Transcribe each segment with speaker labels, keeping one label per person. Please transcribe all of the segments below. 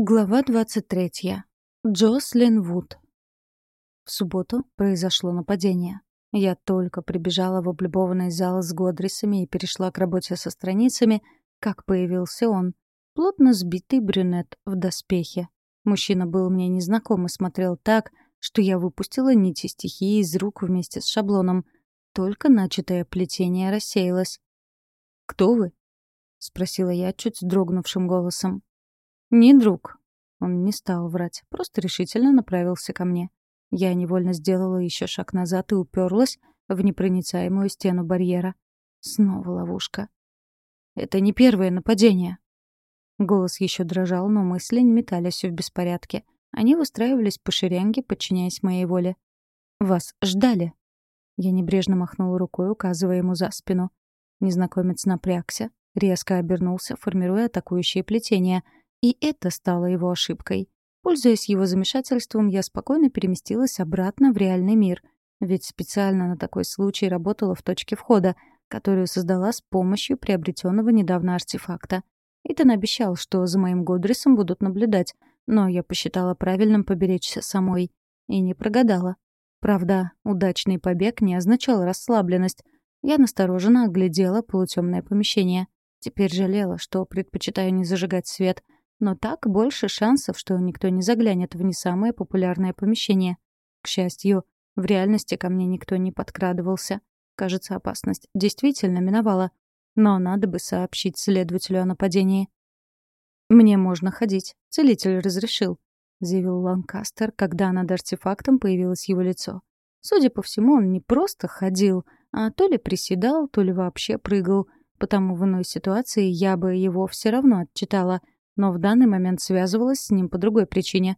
Speaker 1: Глава 23. Джослин Вуд. В субботу произошло нападение. Я только прибежала в облюбованный зал с Годрисами и перешла к работе со страницами, как появился он. Плотно сбитый брюнет в доспехе. Мужчина был мне незнаком и смотрел так, что я выпустила нити стихии из рук вместе с шаблоном. Только начатое плетение рассеялось. «Кто вы?» — спросила я чуть дрогнувшим голосом. «Не друг». Он не стал врать, просто решительно направился ко мне. Я невольно сделала еще шаг назад и уперлась в непроницаемую стену барьера. Снова ловушка. «Это не первое нападение». Голос еще дрожал, но мысли не метались в беспорядке. Они выстраивались по шеренге, подчиняясь моей воле. «Вас ждали». Я небрежно махнула рукой, указывая ему за спину. Незнакомец напрягся, резко обернулся, формируя атакующее плетение — и это стало его ошибкой. Пользуясь его замешательством, я спокойно переместилась обратно в реальный мир. Ведь специально на такой случай работала в точке входа, которую создала с помощью приобретенного недавно артефакта. Итан обещал, что за моим Годрисом будут наблюдать, но я посчитала правильным поберечься самой. И не прогадала. Правда, удачный побег не означал расслабленность. Я настороженно оглядела полутемное помещение. Теперь жалела, что предпочитаю не зажигать свет — но так больше шансов, что никто не заглянет в не самое популярное помещение. К счастью, в реальности ко мне никто не подкрадывался. Кажется, опасность действительно миновала. Но надо бы сообщить следователю о нападении. «Мне можно ходить. Целитель разрешил», — заявил Ланкастер, когда над артефактом появилось его лицо. Судя по всему, он не просто ходил, а то ли приседал, то ли вообще прыгал, потому в иной ситуации я бы его все равно отчитала — но в данный момент связывалась с ним по другой причине.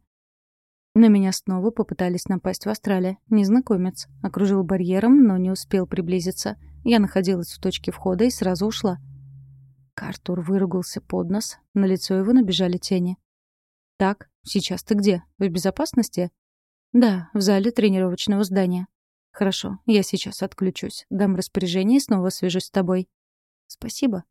Speaker 1: На меня снова попытались напасть в Астрале. Незнакомец. Окружил барьером, но не успел приблизиться. Я находилась в точке входа и сразу ушла. Картур выругался под нос. На лицо его набежали тени. «Так, сейчас ты где? В безопасности?» «Да, в зале тренировочного здания». «Хорошо, я сейчас отключусь. Дам распоряжение и снова свяжусь с тобой». «Спасибо»,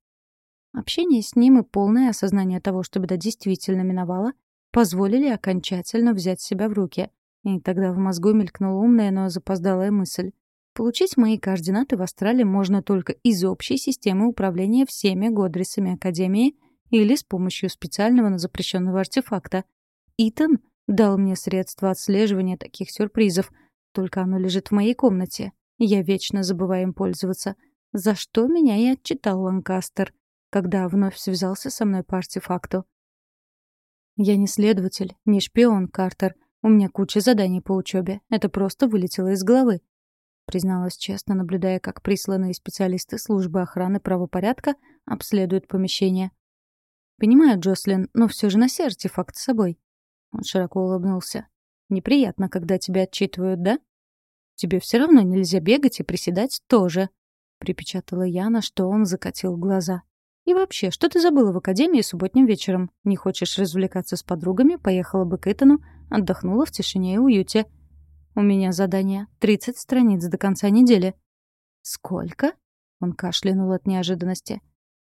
Speaker 1: Общение с ним и полное осознание того, что беда действительно миновала, позволили окончательно взять себя в руки. И тогда в мозгу мелькнула умная, но запоздалая мысль. Получить мои координаты в Австралии можно только из общей системы управления всеми годрисами Академии или с помощью специального, но запрещенного артефакта. Итан дал мне средства отслеживания таких сюрпризов, только оно лежит в моей комнате. Я вечно забываю им пользоваться. За что меня и отчитал Ланкастер когда вновь связался со мной по артефакту. «Я не следователь, не шпион, Картер. У меня куча заданий по учебе. Это просто вылетело из головы», — призналась честно, наблюдая, как присланные специалисты службы охраны правопорядка обследуют помещение. «Понимаю, Джослин, но все же носи артефакт с собой». Он широко улыбнулся. «Неприятно, когда тебя отчитывают, да?» «Тебе все равно нельзя бегать и приседать тоже», — припечатала я, на что он закатил глаза. И вообще, что ты забыла в академии субботним вечером? Не хочешь развлекаться с подругами? Поехала бы к Итану, отдохнула в тишине и уюте. У меня задание. 30 страниц до конца недели. Сколько? Он кашлянул от неожиданности.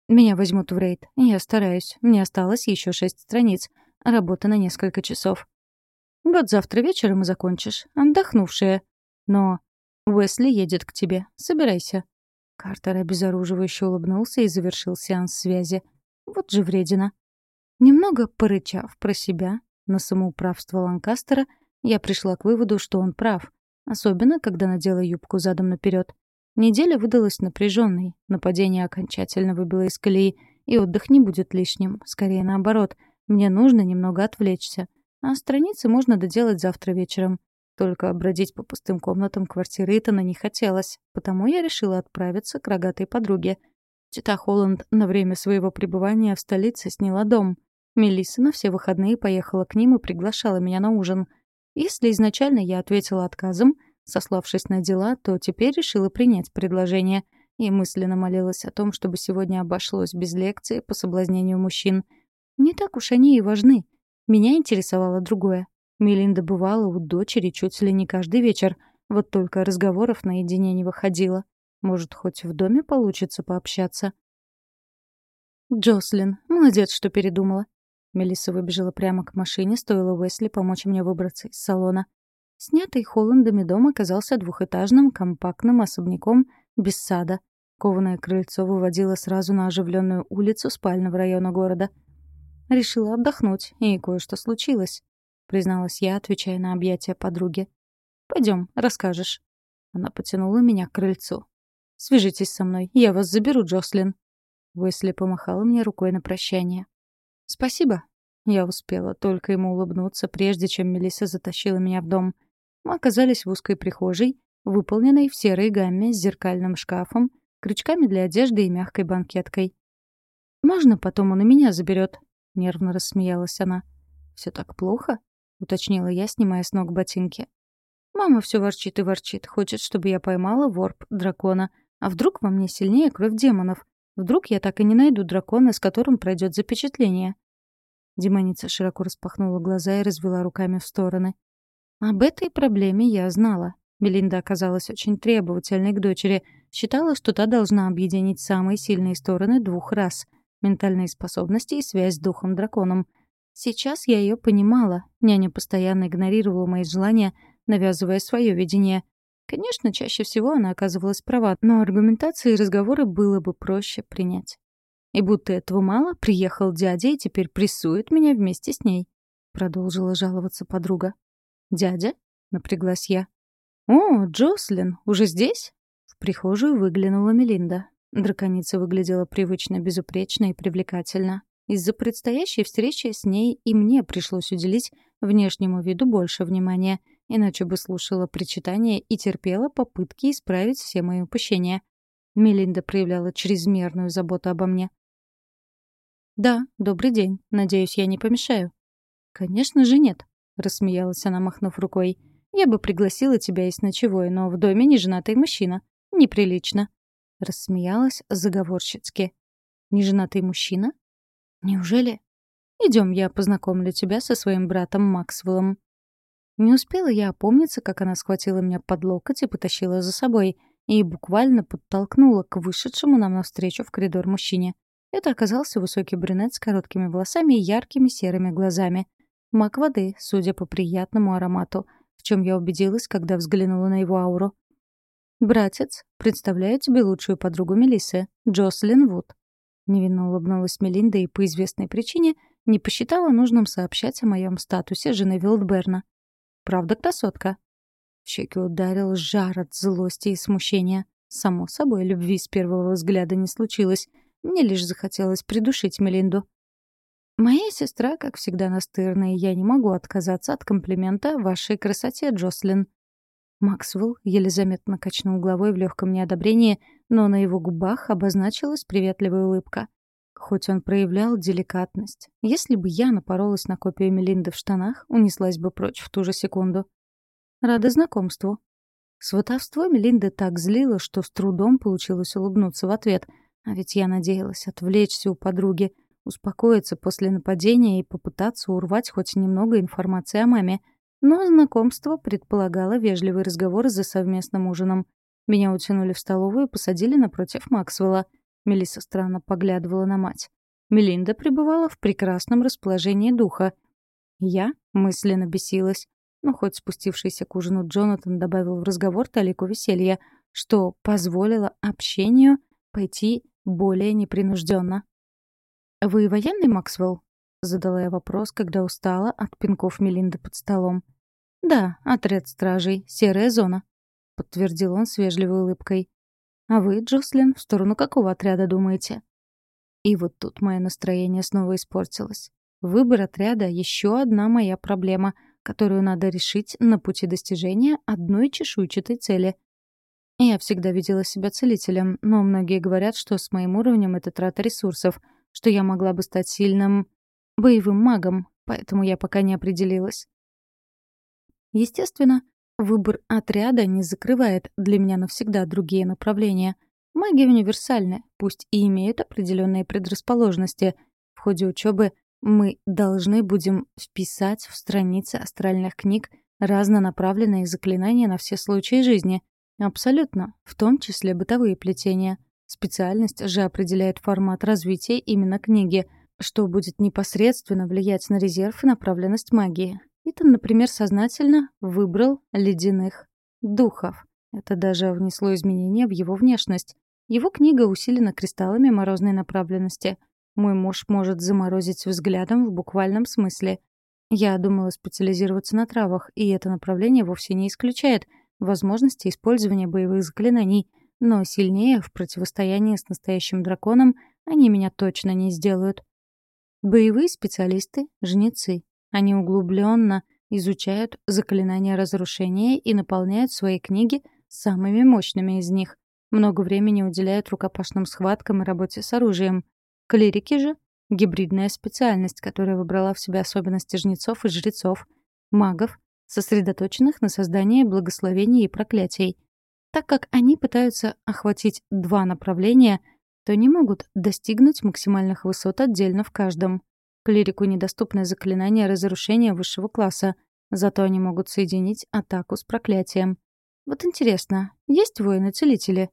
Speaker 1: Меня возьмут в рейд. Я стараюсь. Мне осталось еще шесть страниц. Работа на несколько часов. Вот завтра вечером и закончишь. Отдохнувшая. Но Уэсли едет к тебе. Собирайся. Картер обезоруживающе улыбнулся и завершил сеанс связи. Вот же вредина. Немного порычав про себя на самоуправство Ланкастера, я пришла к выводу, что он прав. Особенно, когда надела юбку задом наперед. Неделя выдалась напряженной, нападение окончательно выбило из колеи, и отдых не будет лишним. Скорее наоборот, мне нужно немного отвлечься. А страницы можно доделать завтра вечером. Только бродить по пустым комнатам квартиры Итана не хотелось, потому я решила отправиться к рогатой подруге. Тета Холланд на время своего пребывания в столице сняла дом. Мелисса на все выходные поехала к ним и приглашала меня на ужин. Если изначально я ответила отказом, сославшись на дела, то теперь решила принять предложение и мысленно молилась о том, чтобы сегодня обошлось без лекции по соблазнению мужчин. Не так уж они и важны. Меня интересовало другое. Мелинда бывала у дочери чуть ли не каждый вечер, вот только разговоров наедине не выходило. Может, хоть в доме получится пообщаться. Джослин, молодец, что передумала. Мелисса выбежала прямо к машине, стоило Уэсли помочь мне выбраться из салона. Снятый Холландами дом оказался двухэтажным, компактным особняком без сада. Кованое крыльцо выводило сразу на оживленную улицу спального района города. Решила отдохнуть, и кое-что случилось, призналась я, отвечая на объятия подруги. Пойдем, расскажешь. Она потянула меня к крыльцу. «Свяжитесь со мной, я вас заберу, Джослин». Уэсли помахала мне рукой на прощание. «Спасибо». Я успела только ему улыбнуться, прежде чем Мелисса затащила меня в дом. Мы оказались в узкой прихожей, выполненной в серой гамме с зеркальным шкафом, крючками для одежды и мягкой банкеткой. «Можно потом он и меня заберет?» — нервно рассмеялась она. «Все так плохо?» — уточнила я, снимая с ног ботинки. «Мама все ворчит и ворчит, хочет, чтобы я поймала ворп дракона. А вдруг во мне сильнее кровь демонов? Вдруг я так и не найду дракона, с которым пройдет запечатление?» Демоница широко распахнула глаза и развела руками в стороны. Об этой проблеме я знала. Белинда оказалась очень требовательной к дочери, считала, что та должна объединить самые сильные стороны двух рас — ментальные способности и связь с духом-драконом. Сейчас я ее понимала. Няня постоянно игнорировала мои желания, навязывая свое видение. Конечно, чаще всего она оказывалась права, но аргументации и разговоры было бы проще принять. И будто этого мало, приехал дядя и теперь прессует меня вместе с ней. Продолжила жаловаться подруга. «Дядя?» — напряглась я. «О, Джослин, уже здесь?» В прихожую выглянула Мелинда. Драконица выглядела привычно безупречно и привлекательно. Из-за предстоящей встречи с ней и мне пришлось уделить внешнему виду больше внимания, иначе бы слушала причитания и терпела попытки исправить все мои упущения. Мелинда проявляла чрезмерную заботу обо мне. «Да, добрый день. Надеюсь, я не помешаю». «Конечно же нет. — рассмеялась она, махнув рукой. «Я бы пригласила тебя есть ночевой, но в доме неженатый мужчина. Неприлично». Рассмеялась заговорщицки. «Неженатый мужчина? Неужели? Идем, я познакомлю тебя со своим братом Максвеллом». Не успела я опомниться, как она схватила меня под локоть и потащила за собой, и буквально подтолкнула к вышедшему нам навстречу в коридор мужчине. Это оказался высокий брюнет с короткими волосами и яркими серыми глазами — Мак воды, судя по приятному аромату, в чем я убедилась, когда взглянула на его ауру. «Братец, представляю тебе лучшую подругу Мелиссы, Джослин Вуд». Невинно улыбнулась Мелинда и по известной причине не посчитала нужным сообщать о моем статусе жены Вилдберна. «Правда, красотка?» В щеки ударил жар от злости и смущения. Само собой, любви с первого взгляда не случилось. Мне лишь захотелось придушить Мелинду. Моя сестра, как всегда, настырная, и я не могу отказаться от комплимента вашей красоте, Джослин. Максвелл еле заметно качнул головой в легком неодобрении, но на его губах обозначилась приветливая улыбка. Хоть он проявлял деликатность. Если бы я напоролась на копию Мелинды в штанах, унеслась бы прочь в ту же секунду. Рада знакомству. Сватовство Мелинды так злило, что с трудом получилось улыбнуться в ответ. А ведь я надеялась отвлечься у подруги — успокоиться после нападения и попытаться урвать хоть немного информации о маме. Но знакомство предполагало вежливый разговор за совместным ужином. Меня утянули в столовую и посадили напротив Максвелла. Мелисса странно поглядывала на мать. Мелинда пребывала в прекрасном расположении духа. Я мысленно бесилась. Но хоть спустившийся к ужину Джонатан добавил в разговор талику веселья, что позволило общению пойти более непринужденно. «Вы военный, Максвелл?» — задала я вопрос, когда устала от пинков Мелинды под столом. «Да, отряд стражей, серая зона», — подтвердил он с вежливой улыбкой. «А вы, Джослин, в сторону какого отряда думаете?» И вот тут мое настроение снова испортилось. Выбор отряда — еще одна моя проблема, которую надо решить на пути достижения одной чешуйчатой цели. Я всегда видела себя целителем, но многие говорят, что с моим уровнем это трата ресурсов — что я могла бы стать сильным боевым магом, поэтому я пока не определилась. Естественно, выбор отряда не закрывает для меня навсегда другие направления. Маги универсальны, пусть и имеют определенные предрасположенности. В ходе учебы мы должны будем вписать в страницы астральных книг разнонаправленные заклинания на все случаи жизни. Абсолютно, в том числе бытовые плетения — Специальность же определяет формат развития именно книги, что будет непосредственно влиять на резерв и направленность магии. Итан, например, сознательно выбрал ледяных духов. Это даже внесло изменения в его внешность. Его книга усилена кристаллами морозной направленности. Мой муж может заморозить взглядом в буквальном смысле. Я думала специализироваться на травах, и это направление вовсе не исключает возможности использования боевых заклинаний, но сильнее в противостоянии с настоящим драконом они меня точно не сделают. Боевые специалисты — жнецы. Они углубленно изучают заклинания разрушения и наполняют свои книги самыми мощными из них. Много времени уделяют рукопашным схваткам и работе с оружием. Клирики же — гибридная специальность, которая выбрала в себя особенности жнецов и жрецов, магов, сосредоточенных на создании благословений и проклятий. Так как они пытаются охватить два направления, то не могут достигнуть максимальных высот отдельно в каждом. Клирику недоступны заклинания разрушения высшего класса, зато они могут соединить атаку с проклятием. Вот интересно, есть воины-целители?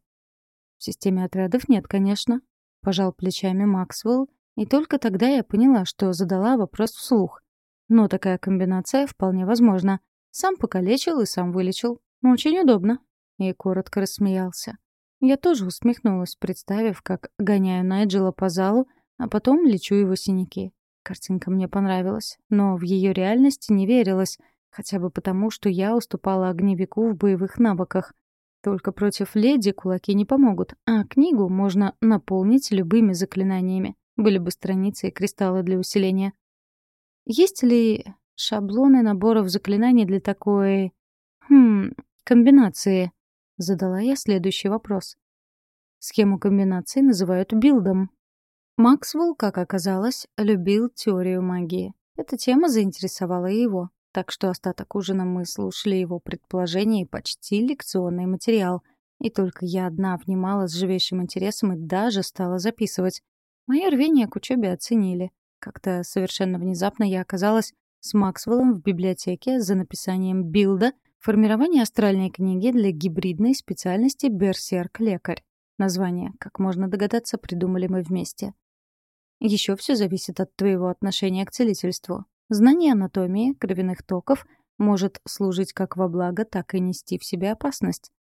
Speaker 1: В системе отрядов нет, конечно. Пожал плечами Максвелл, и только тогда я поняла, что задала вопрос вслух. Но такая комбинация вполне возможна. Сам покалечил и сам вылечил. Очень удобно. И коротко рассмеялся. Я тоже усмехнулась, представив, как гоняю Найджела по залу, а потом лечу его синяки. Картинка мне понравилась, но в ее реальности не верилось, хотя бы потому, что я уступала огневику в боевых навыках. Только против леди кулаки не помогут, а книгу можно наполнить любыми заклинаниями. Были бы страницы и кристаллы для усиления. Есть ли шаблоны наборов заклинаний для такой... Хм, комбинации? Задала я следующий вопрос. Схему комбинации называют билдом. Максвелл, как оказалось, любил теорию магии. Эта тема заинтересовала его, так что остаток ужина мы слушали его предположения и почти лекционный материал. И только я одна внимала с живейшим интересом и даже стала записывать. Мое рвение к учебе оценили. Как-то совершенно внезапно я оказалась с Максвеллом в библиотеке за написанием билда «Формирование астральной книги для гибридной специальности Берсерк-лекарь». Название, как можно догадаться, придумали мы вместе. Еще все зависит от твоего отношения к целительству. Знание анатомии, кровяных токов может служить как во благо, так и нести в себе опасность.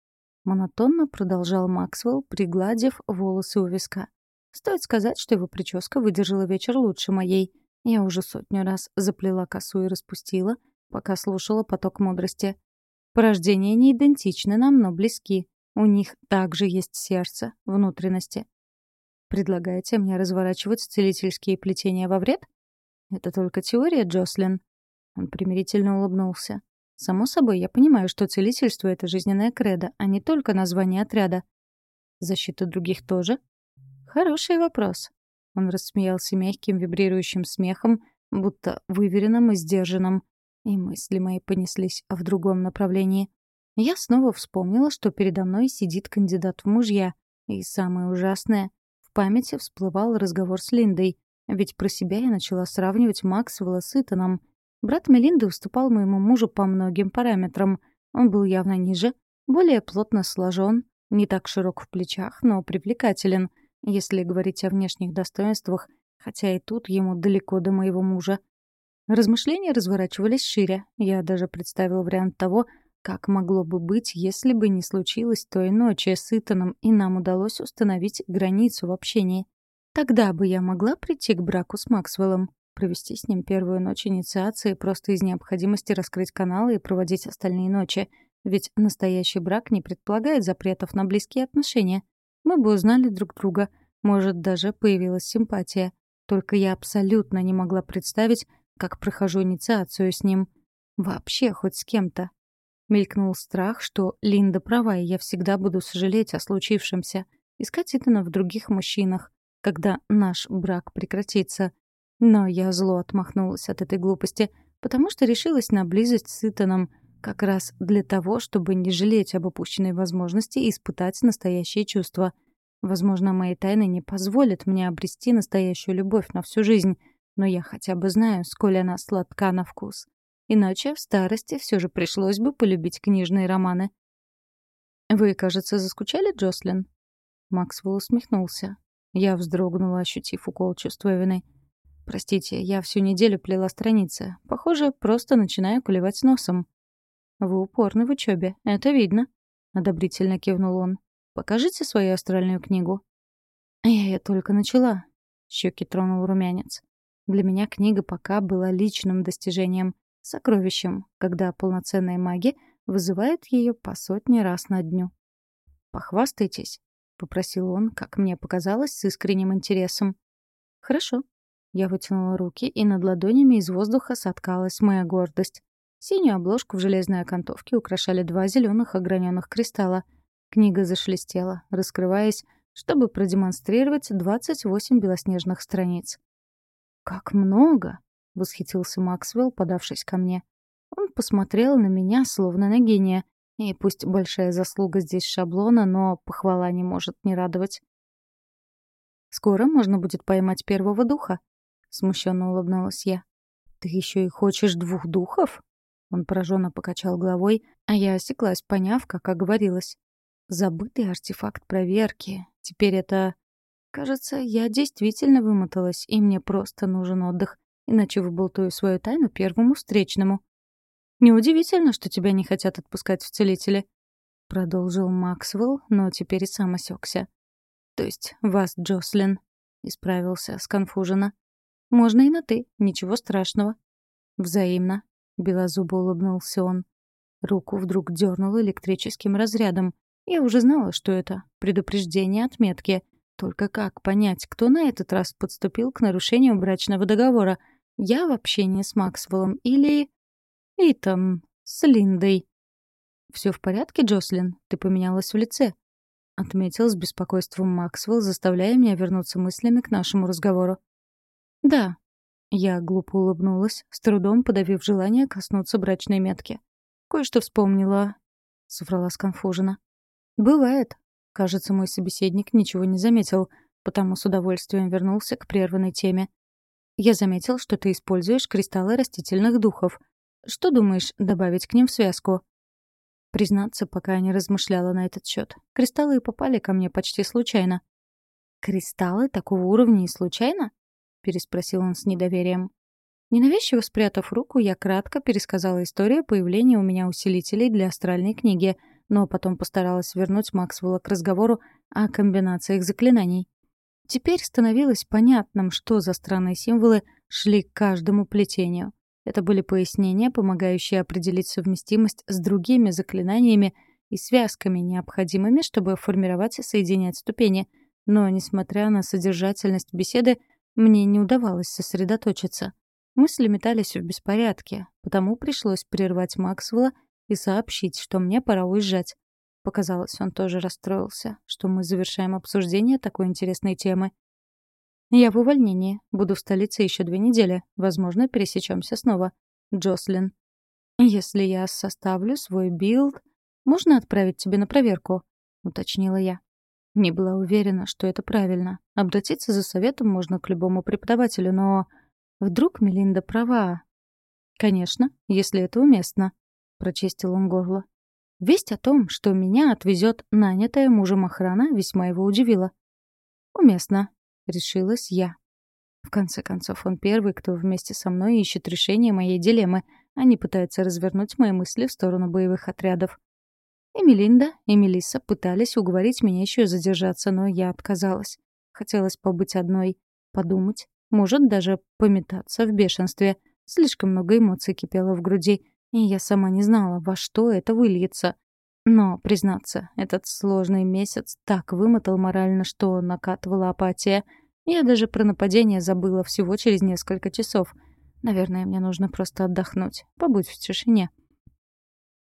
Speaker 1: Монотонно продолжал Максвелл, пригладив волосы у виска. Стоит сказать, что его прическа выдержала вечер лучше моей. Я уже сотню раз заплела косу и распустила, пока слушала поток мудрости. Порождения не идентичны нам, но близки. У них также есть сердце, внутренности. Предлагаете мне разворачивать целительские плетения во вред? Это только теория, Джослин. Он примирительно улыбнулся. Само собой, я понимаю, что целительство — это жизненная кредо, а не только название отряда. Защита других тоже? Хороший вопрос. Он рассмеялся мягким, вибрирующим смехом, будто выверенным и сдержанным. И мысли мои понеслись в другом направлении. Я снова вспомнила, что передо мной сидит кандидат в мужья. И самое ужасное, памяти всплывал разговор с Линдой, ведь про себя я начала сравнивать Максвелла с Итаном. Брат Мелинды уступал моему мужу по многим параметрам. Он был явно ниже, более плотно сложен, не так широк в плечах, но привлекателен, если говорить о внешних достоинствах, хотя и тут ему далеко до моего мужа. Размышления разворачивались шире. Я даже представил вариант того, как могло бы быть, если бы не случилось той ночи с Итаном, и нам удалось установить границу в общении? Тогда бы я могла прийти к браку с Максвеллом, провести с ним первую ночь инициации просто из необходимости раскрыть каналы и проводить остальные ночи. Ведь настоящий брак не предполагает запретов на близкие отношения. Мы бы узнали друг друга, может, даже появилась симпатия. Только я абсолютно не могла представить, как прохожу инициацию с ним. Вообще хоть с кем-то. Мелькнул страх, что Линда права, и я всегда буду сожалеть о случившемся. Искать Итана в других мужчинах, когда наш брак прекратится. Но я зло отмахнулась от этой глупости, потому что решилась на близость с Итаном как раз для того, чтобы не жалеть об упущенной возможности испытать настоящие чувства. Возможно, мои тайны не позволят мне обрести настоящую любовь на всю жизнь, но я хотя бы знаю, сколь она сладка на вкус. Иначе в старости все же пришлось бы полюбить книжные романы. «Вы, кажется, заскучали, Джослин?» Максвелл усмехнулся. Я вздрогнула, ощутив укол чувства вины. Простите, я всю неделю плела страницы. Похоже, просто начинаю клевать носом. Вы упорны в учебе, это видно. Одобрительно кивнул он. Покажите свою астральную книгу. Я только начала. Щеки тронул румянец. Для меня книга пока была личным достижением, сокровищем, когда полноценные маги вызывают ее по сотни раз на дню. «Похвастайтесь», — попросил он, как мне показалось, с искренним интересом. «Хорошо». Я вытянула руки, и над ладонями из воздуха соткалась моя гордость. Синюю обложку в железной окантовке украшали два зеленых ограненных кристалла. Книга зашлестела, раскрываясь, чтобы продемонстрировать 28 белоснежных страниц. «Как много!» — восхитился Максвелл, подавшись ко мне. Он посмотрел на меня, словно на гения. И пусть большая заслуга здесь шаблона, но похвала не может не радовать. «Скоро можно будет поймать первого духа», — смущенно улыбнулась я. «Ты еще и хочешь двух духов?» Он пораженно покачал головой, а я осеклась, поняв, как оговорилась. «Забытый артефакт проверки. Теперь это Кажется, я действительно вымоталась, и мне просто нужен отдых, иначе выболтаю свою тайну первому встречному. «Неудивительно, что тебя не хотят отпускать в целители», — продолжил Максвелл, но теперь и сам осекся. «То есть вас, Джослин», — исправился сконфуженно. «Можно и на «ты», ничего страшного». «Взаимно», — белозубо улыбнулся он. Руку вдруг дернул электрическим разрядом. Я уже знала, что это. Предупреждение отметки — только как понять, кто на этот раз подступил к нарушению брачного договора? Я в общении с Максвеллом или... Итан, с Линдой. «Все в порядке, Джослин? Ты поменялась в лице?» — отметил с беспокойством Максвелл, заставляя меня вернуться мыслями к нашему разговору. «Да». Я глупо улыбнулась, с трудом подавив желание коснуться брачной метки. «Кое-что вспомнила», — соврала сконфуженно. «Бывает», Кажется, мой собеседник ничего не заметил, потому с удовольствием вернулся к прерванной теме. «Я заметил, что ты используешь кристаллы растительных духов. Что думаешь добавить к ним в связку?» Признаться, пока я не размышляла на этот счет. Кристаллы попали ко мне почти случайно. «Кристаллы такого уровня и случайно?» — переспросил он с недоверием. Ненавязчиво спрятав руку, я кратко пересказала историю появления у меня усилителей для астральной книги — но потом постаралась вернуть Максвелла к разговору о комбинациях заклинаний. Теперь становилось понятным, что за странные символы шли к каждому плетению. Это были пояснения, помогающие определить совместимость с другими заклинаниями и связками, необходимыми, чтобы формировать и соединять ступени. Но, несмотря на содержательность беседы, мне не удавалось сосредоточиться. Мысли метались в беспорядке, потому пришлось прервать Максвелла и сообщить, что мне пора уезжать. Показалось, он тоже расстроился, что мы завершаем обсуждение такой интересной темы. Я в увольнении. Буду в столице еще две недели. Возможно, пересечемся снова. Джослин. Если я составлю свой билд, можно отправить тебе на проверку, уточнила я. Не была уверена, что это правильно. Обратиться за советом можно к любому преподавателю, но вдруг Мелинда права. Конечно, если это уместно. — прочистил он горло. Весть о том, что меня отвезет нанятая мужем охрана, весьма его удивила. «Уместно», — решилась я. В конце концов, он первый, кто вместе со мной ищет решение моей дилеммы, а не пытается развернуть мои мысли в сторону боевых отрядов. Эмилинда и Мелисса пытались уговорить меня еще задержаться, но я отказалась. Хотелось побыть одной, подумать, может, даже пометаться в бешенстве. Слишком много эмоций кипело в груди, и я сама не знала, во что это выльется. Но, признаться, этот сложный месяц так вымотал морально, что накатывала апатия. Я даже про нападение забыла всего через несколько часов. Наверное, мне нужно просто отдохнуть, побыть в тишине.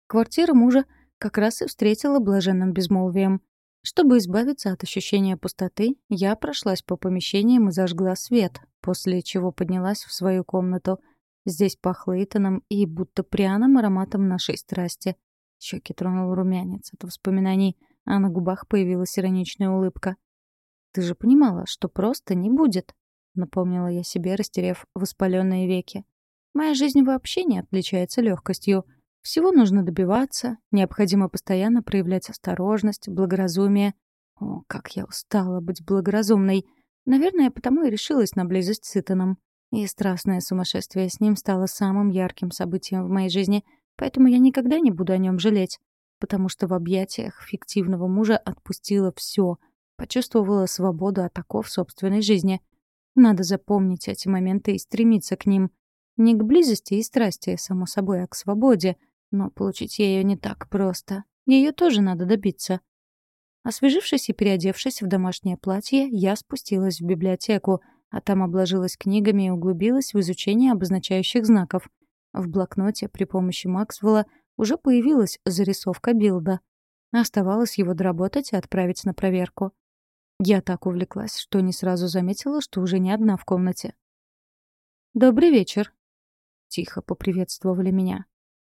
Speaker 1: Квартира мужа как раз и встретила блаженным безмолвием. Чтобы избавиться от ощущения пустоты, я прошлась по помещениям и зажгла свет, после чего поднялась в свою комнату — Здесь пахло Итаном и будто пряным ароматом нашей страсти. Щеки тронул румянец от воспоминаний, а на губах появилась ироничная улыбка. «Ты же понимала, что просто не будет», — напомнила я себе, растерев воспаленные веки. «Моя жизнь вообще не отличается легкостью. Всего нужно добиваться, необходимо постоянно проявлять осторожность, благоразумие. О, как я устала быть благоразумной. Наверное, потому и решилась на близость с Итаном. И страстное сумасшествие с ним стало самым ярким событием в моей жизни, поэтому я никогда не буду о нем жалеть, потому что в объятиях фиктивного мужа отпустила все, почувствовала свободу от оков собственной жизни. Надо запомнить эти моменты и стремиться к ним. Не к близости и страсти, само собой, а к свободе, но получить ее не так просто. Ее тоже надо добиться. Освежившись и переодевшись в домашнее платье, я спустилась в библиотеку — а там обложилась книгами и углубилась в изучение обозначающих знаков. В блокноте при помощи Максвелла уже появилась зарисовка билда. Оставалось его доработать и отправить на проверку. Я так увлеклась, что не сразу заметила, что уже не одна в комнате. «Добрый вечер», — тихо поприветствовали меня.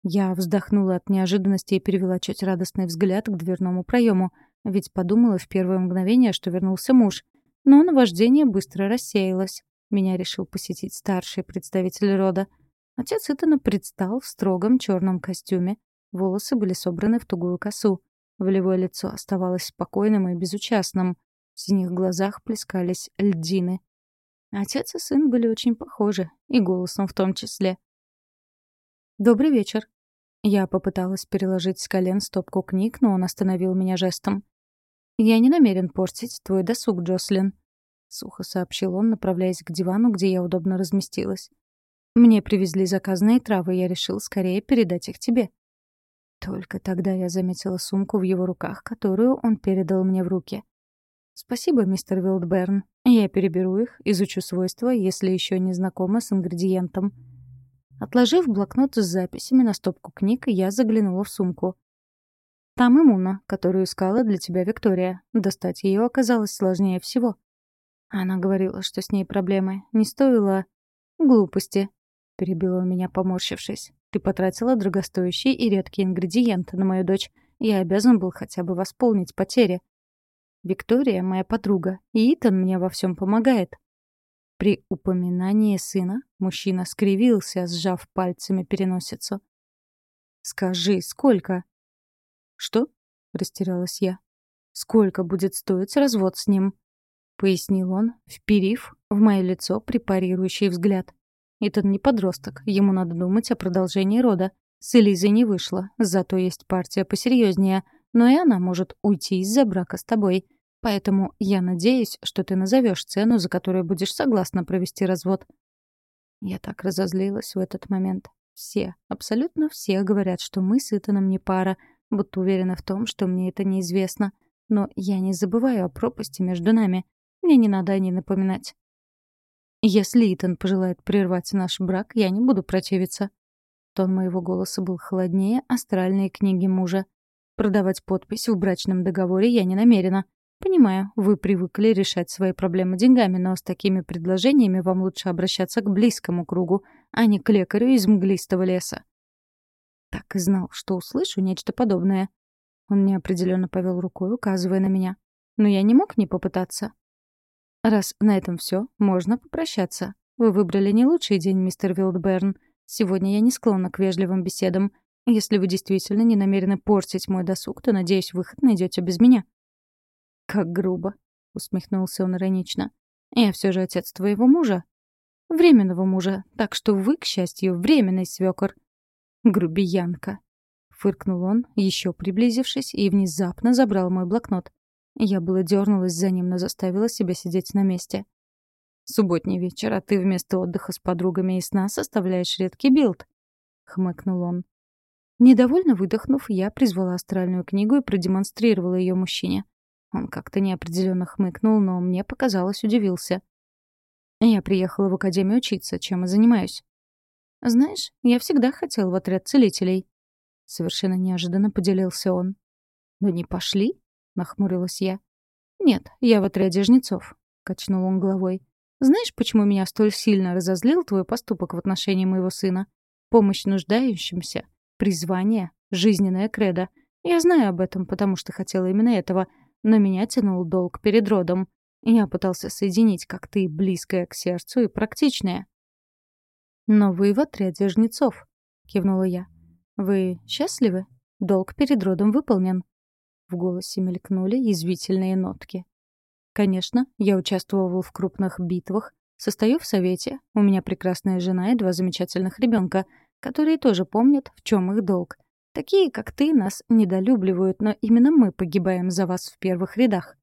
Speaker 1: Я вздохнула от неожиданности и перевела чуть радостный взгляд к дверному проему, ведь подумала в первое мгновение, что вернулся муж, но наваждение быстро рассеялось. Меня решил посетить старший представитель рода. Отец Итана предстал в строгом черном костюме. Волосы были собраны в тугую косу. Волевое лицо оставалось спокойным и безучастным. В синих глазах плескались льдины. Отец и сын были очень похожи, и голосом в том числе. «Добрый вечер». Я попыталась переложить с колен стопку книг, но он остановил меня жестом. «Я не намерен портить твой досуг, Джослин», — сухо сообщил он, направляясь к дивану, где я удобно разместилась. «Мне привезли заказанные травы, я решил скорее передать их тебе». Только тогда я заметила сумку в его руках, которую он передал мне в руки. «Спасибо, мистер Вилдберн. Я переберу их, изучу свойства, если еще не знакома с ингредиентом». Отложив блокнот с записями на стопку книг, я заглянула в сумку. Там иммуна, которую искала для тебя Виктория. Достать ее оказалось сложнее всего. Она говорила, что с ней проблемы. Не стоило... Глупости. Перебил он меня, поморщившись. Ты потратила дорогостоящий и редкий ингредиент на мою дочь. Я обязан был хотя бы восполнить потери. Виктория — моя подруга, и Итан мне во всем помогает. При упоминании сына мужчина скривился, сжав пальцами переносицу. «Скажи, сколько?» «Что?» — растерялась я. «Сколько будет стоить развод с ним?» — пояснил он, вперив в мое лицо препарирующий взгляд. «Этот не подросток, ему надо думать о продолжении рода. С Элизой не вышло, зато есть партия посерьезнее, но и она может уйти из-за брака с тобой. Поэтому я надеюсь, что ты назовешь цену, за которую будешь согласна провести развод». Я так разозлилась в этот момент. Все, абсолютно все говорят, что мы с Итаном не пара — будто уверена в том, что мне это неизвестно. Но я не забываю о пропасти между нами. Мне не надо о ней напоминать. Если Итан пожелает прервать наш брак, я не буду противиться. Тон моего голоса был холоднее астральной книги мужа. Продавать подпись в брачном договоре я не намерена. Понимаю, вы привыкли решать свои проблемы деньгами, но с такими предложениями вам лучше обращаться к близкому кругу, а не к лекарю из мглистого леса. Так и знал, что услышу нечто подобное. Он неопределенно повел рукой, указывая на меня. Но я не мог не попытаться. Раз на этом все, можно попрощаться. Вы выбрали не лучший день, мистер Вилдберн. Сегодня я не склонна к вежливым беседам. Если вы действительно не намерены портить мой досуг, то, надеюсь, выход найдете без меня. Как грубо, усмехнулся он иронично. Я все же отец твоего мужа. Временного мужа, так что вы, к счастью, временный свекор. «Грубиянка!» — фыркнул он, еще приблизившись, и внезапно забрал мой блокнот. Я было дернулась за ним, но заставила себя сидеть на месте. «Субботний вечер, а ты вместо отдыха с подругами и сна составляешь редкий билд», — хмыкнул он. Недовольно выдохнув, я призвала астральную книгу и продемонстрировала ее мужчине. Он как-то неопределенно хмыкнул, но мне показалось, удивился. Я приехала в академию учиться, чем и занимаюсь. «Знаешь, я всегда хотел в отряд целителей». Совершенно неожиданно поделился он. «Да не пошли?» — нахмурилась я. «Нет, я в отряде жнецов», — качнул он головой. «Знаешь, почему меня столь сильно разозлил твой поступок в отношении моего сына? Помощь нуждающимся, призвание, жизненная кредо. Я знаю об этом, потому что хотела именно этого, но меня тянул долг перед родом. Я пытался соединить, как ты, близкое к сердцу и практичное. «Но вы в отряде жнецов», — кивнула я. «Вы счастливы? Долг перед родом выполнен». В голосе мелькнули язвительные нотки. Конечно, я участвовал в крупных битвах Состою в совете, у меня прекрасная жена и два замечательных ребенка, которые тоже помнят, в чем их долг. Такие, как ты, нас недолюбливают, но именно мы погибаем за вас в первых рядах.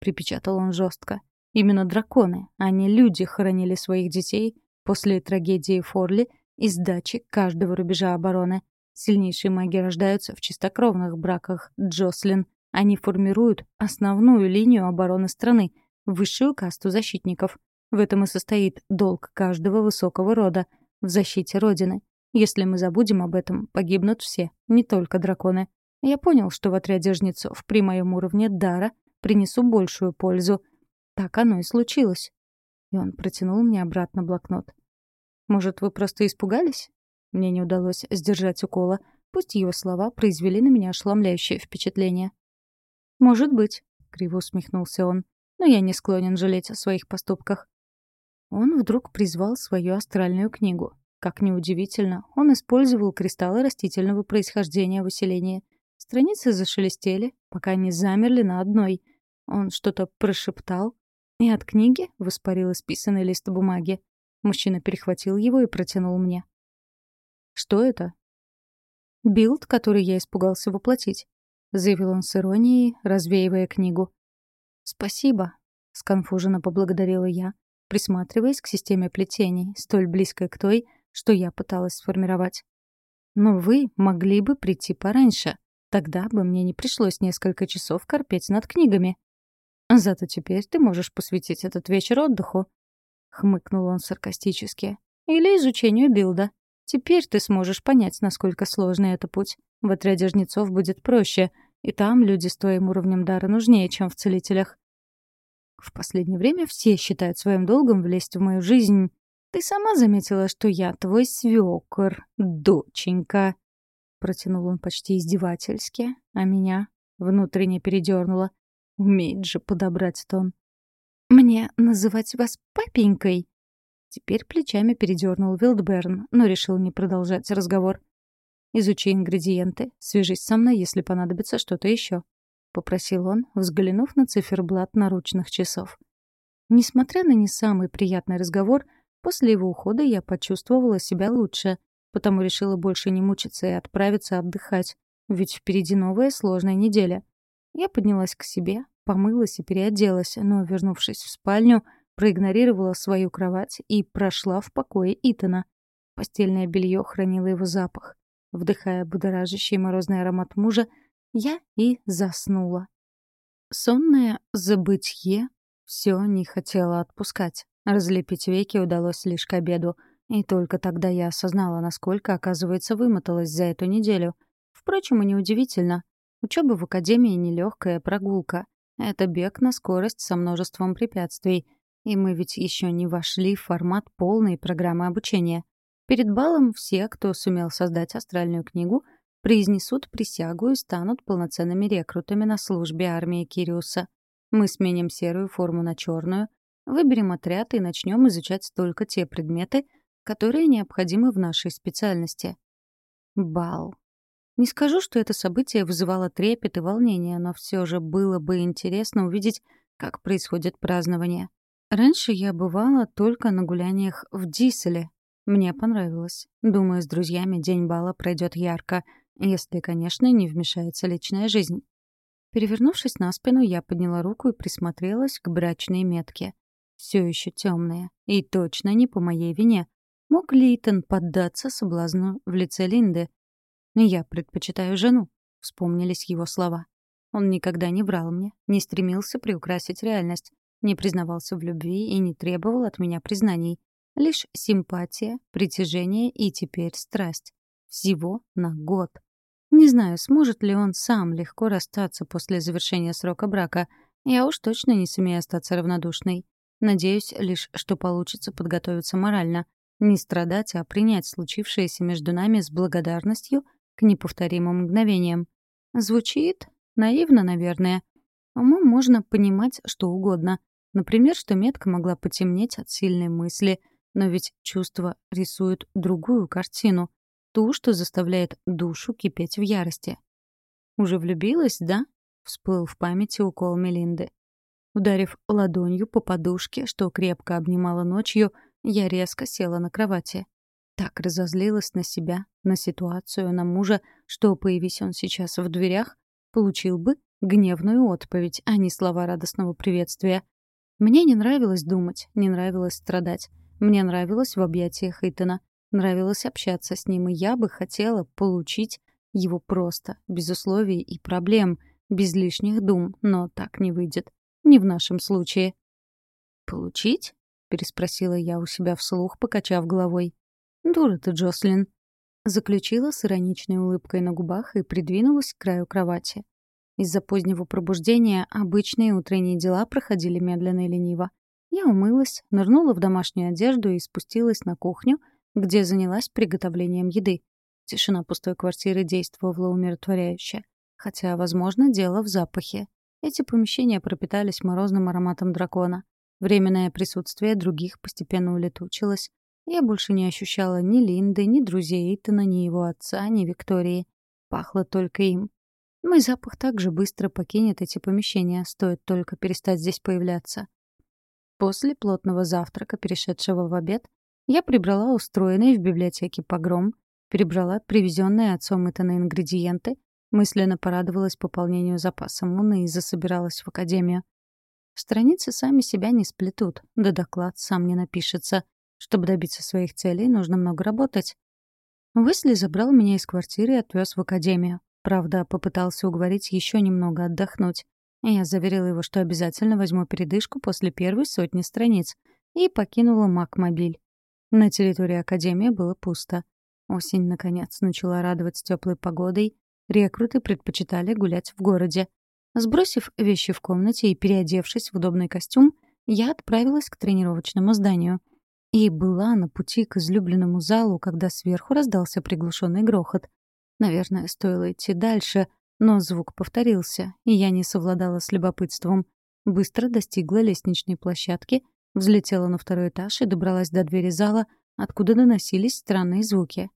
Speaker 1: Припечатал он жестко. Именно драконы, а не люди хоронили своих детей после трагедии Форли и сдачи каждого рубежа обороны. Сильнейшие маги рождаются в чистокровных браках, Джослин. Они формируют основную линию обороны страны, высшую касту защитников. В этом и состоит долг каждого высокого рода в защите Родины. Если мы забудем об этом, погибнут все, не только драконы. Я понял, что в отряде жнецов при моем уровне дара принесу большую пользу. Так оно и случилось. И он протянул мне обратно блокнот. «Может, вы просто испугались?» Мне не удалось сдержать укола, пусть его слова произвели на меня ошеломляющее впечатление. «Может быть», — криво усмехнулся он, «но я не склонен жалеть о своих поступках». Он вдруг призвал свою астральную книгу. Как ни удивительно, он использовал кристаллы растительного происхождения в усилении. Страницы зашелестели, пока они замерли на одной. Он что-то прошептал, и от книги воспарил исписанный лист бумаги. Мужчина перехватил его и протянул мне. «Что это?» «Билд, который я испугался воплотить», — заявил он с иронией, развеивая книгу. «Спасибо», — сконфуженно поблагодарила я, присматриваясь к системе плетений, столь близкой к той, что я пыталась сформировать. «Но вы могли бы прийти пораньше. Тогда бы мне не пришлось несколько часов корпеть над книгами. Зато теперь ты можешь посвятить этот вечер отдыху», — хмыкнул он саркастически. «Или изучению билда. Теперь ты сможешь понять, насколько сложный это путь. В отряде жнецов будет проще, и там люди с твоим уровнем дара нужнее, чем в целителях. В последнее время все считают своим долгом влезть в мою жизнь. Ты сама заметила, что я твой свёкор, доченька. Протянул он почти издевательски, а меня внутренне передёрнуло. Умеет же подобрать тон. «Мне называть вас папенькой?» Теперь плечами передернул Вилдберн, но решил не продолжать разговор. «Изучи ингредиенты, свяжись со мной, если понадобится что-то еще», — попросил он, взглянув на циферблат наручных часов. Несмотря на не самый приятный разговор, после его ухода я почувствовала себя лучше, потому решила больше не мучиться и отправиться отдыхать, ведь впереди новая сложная неделя. Я поднялась к себе, помылась и переоделась, но, вернувшись в спальню, проигнорировала свою кровать и прошла в покое Итана. Постельное белье хранило его запах. Вдыхая будоражащий морозный аромат мужа, я и заснула. Сонное забытье все не хотело отпускать. Разлепить веки удалось лишь к обеду, и только тогда я осознала, насколько, оказывается, вымоталась за эту неделю. Впрочем, и неудивительно. Учеба в академии — нелегкая прогулка. Это бег на скорость со множеством препятствий — и мы ведь еще не вошли в формат полной программы обучения. Перед балом все, кто сумел создать астральную книгу, произнесут присягу и станут полноценными рекрутами на службе армии Кириуса. Мы сменим серую форму на черную, выберем отряд и начнем изучать только те предметы, которые необходимы в нашей специальности. Бал. Не скажу, что это событие вызывало трепет и волнение, но все же было бы интересно увидеть, как происходит празднование. Раньше я бывала только на гуляниях в Диселе. Мне понравилось. Думаю, с друзьями день бала пройдет ярко, если, конечно, не вмешается личная жизнь. Перевернувшись на спину, я подняла руку и присмотрелась к брачной метке. Все еще темная. И точно не по моей вине. Мог Лейтон поддаться соблазну в лице Линды? «Я предпочитаю жену», — вспомнились его слова. Он никогда не врал мне, не стремился приукрасить реальность не признавался в любви и не требовал от меня признаний. Лишь симпатия, притяжение и теперь страсть. Всего на год. Не знаю, сможет ли он сам легко расстаться после завершения срока брака. Я уж точно не сумею остаться равнодушной. Надеюсь лишь, что получится подготовиться морально. Не страдать, а принять случившееся между нами с благодарностью неповторимым мгновениям. Звучит наивно, наверное. Умом можно понимать что угодно. Например, что метка могла потемнеть от сильной мысли, но ведь чувства рисуют другую картину, ту, что заставляет душу кипеть в ярости. «Уже влюбилась, да?» — всплыл в памяти укол Мелинды. Ударив ладонью по подушке, что крепко обнимала ночью, я резко села на кровати. Так разозлилась на себя, на ситуацию, на мужа, что, появись он сейчас в дверях, получил бы гневную отповедь, а не слова радостного приветствия. Мне не нравилось думать, не нравилось страдать. Мне нравилось в объятиях Итана. Нравилось общаться с ним, и я бы хотела получить его просто, без условий и проблем, без лишних дум, но так не выйдет. Не в нашем случае. «Получить?» — переспросила я у себя вслух, покачав головой. «Дура ты, Джослин!» Заключила с ироничной улыбкой на губах и придвинулась к краю кровати. Из-за позднего пробуждения обычные утренние дела проходили медленно и лениво. Я умылась, нырнула в домашнюю одежду и спустилась на кухню, где занялась приготовлением еды. Тишина пустой квартиры действовала умиротворяюще. Хотя, возможно, дело в запахе. Эти помещения пропитались морозным ароматом дракона. Временное присутствие других постепенно улетучилось. Я больше не ощущала ни Линды, ни друзей Итана, ни его отца, ни Виктории. Пахло только им. Мой запах также быстро покинет эти помещения, стоит только перестать здесь появляться. После плотного завтрака, перешедшего в обед, я прибрала устроенный в библиотеке погром, перебрала привезенные отцом Итана ингредиенты, мысленно порадовалась пополнению запаса муны и засобиралась в академию. Страницы сами себя не сплетут, да доклад сам не напишется. Чтобы добиться своих целей, нужно много работать. Уэсли забрал меня из квартиры и отвез в академию. Правда, попытался уговорить еще немного отдохнуть. Я заверила его, что обязательно возьму передышку после первой сотни страниц, и покинула Макмобиль. На территории Академии было пусто. Осень, наконец, начала радовать теплой погодой. Рекруты предпочитали гулять в городе. Сбросив вещи в комнате и переодевшись в удобный костюм, я отправилась к тренировочному зданию. И была на пути к излюбленному залу, когда сверху раздался приглушенный грохот. Наверное, стоило идти дальше, но звук повторился, и я не совладала с любопытством. Быстро достигла лестничной площадки, взлетела на второй этаж и добралась до двери зала, откуда доносились странные звуки.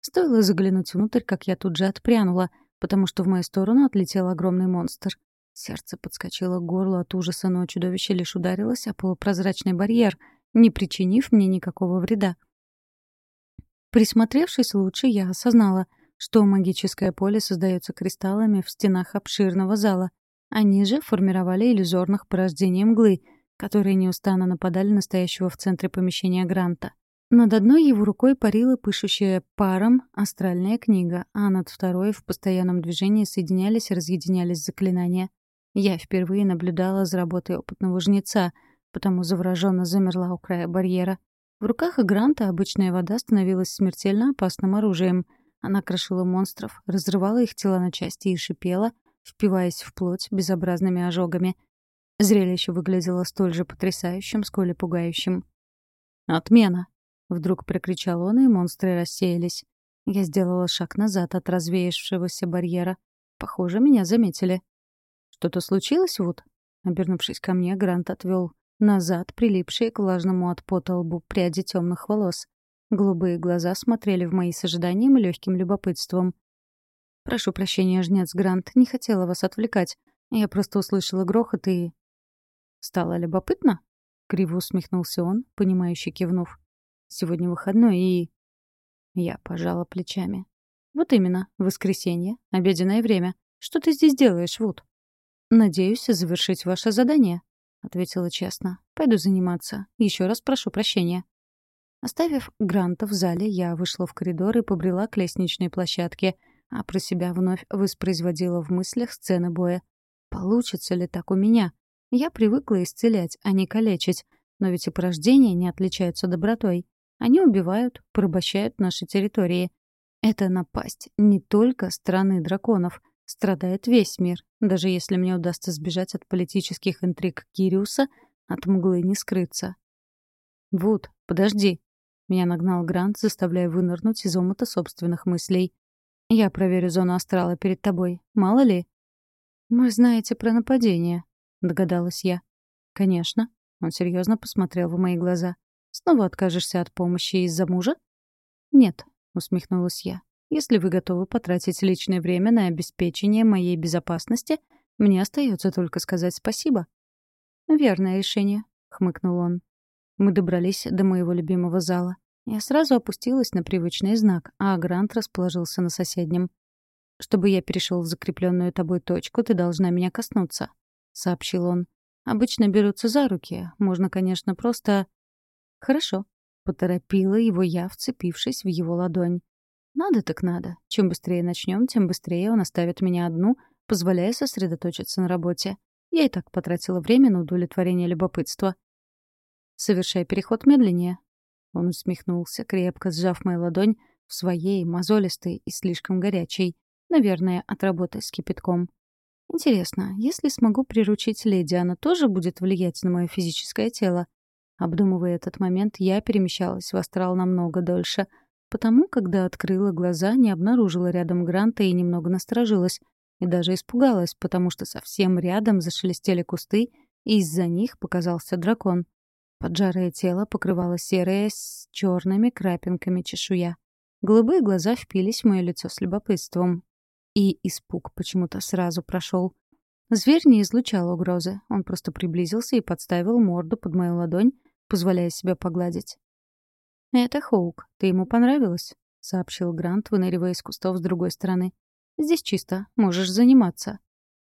Speaker 1: Стоило заглянуть внутрь, как я тут же отпрянула, потому что в мою сторону отлетел огромный монстр. Сердце подскочило к горлу от ужаса, но чудовище лишь ударилось о полупрозрачный барьер, не причинив мне никакого вреда. Присмотревшись лучше, я осознала, что магическое поле создается кристаллами в стенах обширного зала. Они же формировали иллюзорных порождений мглы, которые неустанно нападали на стоящего в центре помещения Гранта. Над одной его рукой парила пышущая паром астральная книга, а над второй в постоянном движении соединялись и разъединялись заклинания. Я впервые наблюдала за работой опытного жнеца, потому завороженно замерла у края барьера. В руках Гранта обычная вода становилась смертельно опасным оружием — она крошила монстров, разрывала их тела на части и шипела, впиваясь в плоть безобразными ожогами. Зрелище выглядело столь же потрясающим, сколь и пугающим. «Отмена!» — вдруг прокричал он, и монстры рассеялись. Я сделала шаг назад от развеявшегося барьера. Похоже, меня заметили. «Что-то случилось, Вуд?» Обернувшись ко мне, Грант отвел назад прилипшие к влажному от пота лбу пряди темных волос. Голубые глаза смотрели в мои с ожиданием и легким любопытством. «Прошу прощения, жнец Грант, не хотела вас отвлекать. Я просто услышала грохот и...» «Стало любопытно?» — криво усмехнулся он, понимающе кивнув. «Сегодня выходной и...» Я пожала плечами. «Вот именно, воскресенье, обеденное время. Что ты здесь делаешь, Вуд?» «Надеюсь завершить ваше задание», — ответила честно. «Пойду заниматься. Еще раз прошу прощения». Оставив Гранта в зале, я вышла в коридор и побрела к лестничной площадке, а про себя вновь воспроизводила в мыслях сцены боя. Получится ли так у меня? Я привыкла исцелять, а не калечить, но ведь и порождения не отличаются добротой. Они убивают, порабощают наши территории. Это напасть не только страны драконов. Страдает весь мир. Даже если мне удастся сбежать от политических интриг Кириуса, от мглы не скрыться. «Вуд, подожди», меня нагнал Грант, заставляя вынырнуть из омута собственных мыслей. «Я проверю зону астрала перед тобой. Мало ли?» «Вы знаете про нападение», — догадалась я. «Конечно». Он серьезно посмотрел в мои глаза. «Снова откажешься от помощи из-за мужа?» «Нет», — усмехнулась я. «Если вы готовы потратить личное время на обеспечение моей безопасности, мне остается только сказать спасибо». «Верное решение», — хмыкнул он. Мы добрались до моего любимого зала. Я сразу опустилась на привычный знак, а Грант расположился на соседнем. «Чтобы я перешел в закрепленную тобой точку, ты должна меня коснуться», — сообщил он. «Обычно берутся за руки. Можно, конечно, просто...» «Хорошо», — поторопила его я, вцепившись в его ладонь. «Надо так надо. Чем быстрее начнем, тем быстрее он оставит меня одну, позволяя сосредоточиться на работе. Я и так потратила время на удовлетворение любопытства. «Совершай переход медленнее», он усмехнулся, крепко сжав мою ладонь в своей, мозолистой и слишком горячей. Наверное, от работы с кипятком. Интересно, если смогу приручить леди, она тоже будет влиять на мое физическое тело? Обдумывая этот момент, я перемещалась в астрал намного дольше, потому, когда открыла глаза, не обнаружила рядом Гранта и немного насторожилась. И даже испугалась, потому что совсем рядом зашелестели кусты, и из-за них показался дракон. Поджарое тело покрывало серое с черными крапинками чешуя. Голубые глаза впились в мое лицо с любопытством. И испуг почему-то сразу прошел. Зверь не излучал угрозы. Он просто приблизился и подставил морду под мою ладонь, позволяя себя погладить. «Это Хоук. Ты ему понравилась?» — сообщил Грант, выныривая из кустов с другой стороны. «Здесь чисто. Можешь заниматься».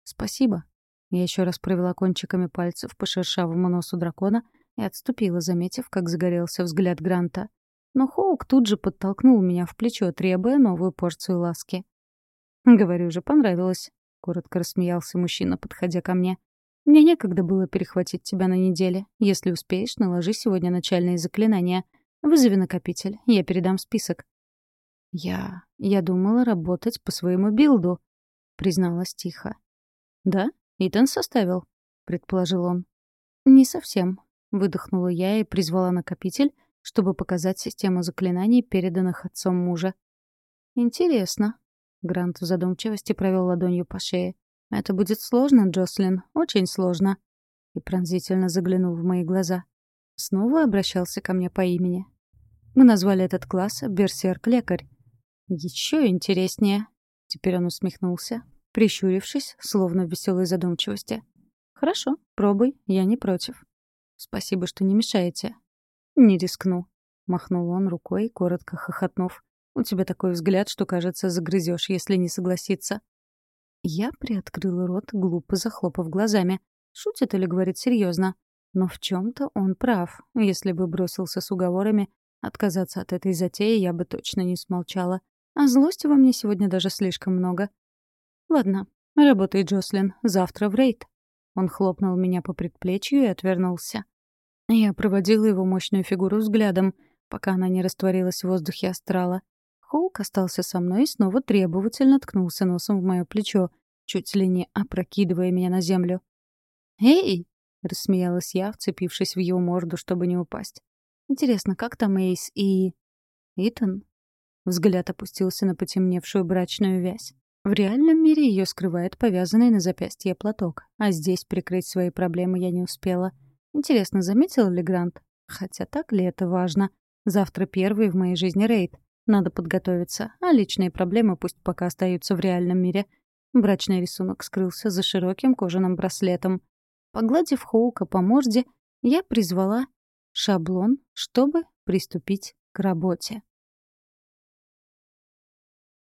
Speaker 1: «Спасибо». Я еще раз провела кончиками пальцев по шершавому носу дракона — и отступила, заметив, как загорелся взгляд Гранта. Но Хоук тут же подтолкнул меня в плечо, требуя новую порцию ласки. «Говорю же, понравилось», — коротко рассмеялся мужчина, подходя ко мне. «Мне некогда было перехватить тебя на неделе. Если успеешь, наложи сегодня начальные заклинания. Вызови накопитель, я передам список». «Я... я думала работать по своему билду», — призналась тихо. «Да? Итан составил», — предположил он. «Не совсем. Выдохнула я и призвала накопитель, чтобы показать систему заклинаний, переданных отцом мужа. «Интересно». Грант в задумчивости провел ладонью по шее. «Это будет сложно, Джослин, очень сложно». И пронзительно заглянул в мои глаза. Снова обращался ко мне по имени. Мы назвали этот класс «Берсерк-лекарь». Еще интереснее. Теперь он усмехнулся, прищурившись, словно в веселой задумчивости. «Хорошо, пробуй, я не против». Спасибо, что не мешаете. Не рискну. Махнул он рукой, коротко хохотнув. У тебя такой взгляд, что, кажется, загрызешь, если не согласиться. Я приоткрыла рот, глупо захлопав глазами. Шутит или говорит серьезно? Но в чем-то он прав. Если бы бросился с уговорами, отказаться от этой затеи я бы точно не смолчала. А злости во мне сегодня даже слишком много. Ладно, работай, Джослин. Завтра в рейд. Он хлопнул меня по предплечью и отвернулся. Я проводила его мощную фигуру взглядом, пока она не растворилась в воздухе астрала. Хоук остался со мной и снова требовательно ткнулся носом в мое плечо, чуть ли не опрокидывая меня на землю. «Эй!» — рассмеялась я, вцепившись в его морду, чтобы не упасть. «Интересно, как там Эйс и...» «Итан?» Взгляд опустился на потемневшую брачную вязь. В реальном мире ее скрывает повязанный на запястье платок, а здесь прикрыть свои проблемы я не успела — Интересно, заметил ли Грант? Хотя так ли это важно? Завтра первый в моей жизни рейд. Надо подготовиться, а личные проблемы пусть пока остаются в реальном мире. Брачный рисунок скрылся за широким кожаным браслетом. Погладив Хоука по морде, я призвала шаблон, чтобы приступить к работе.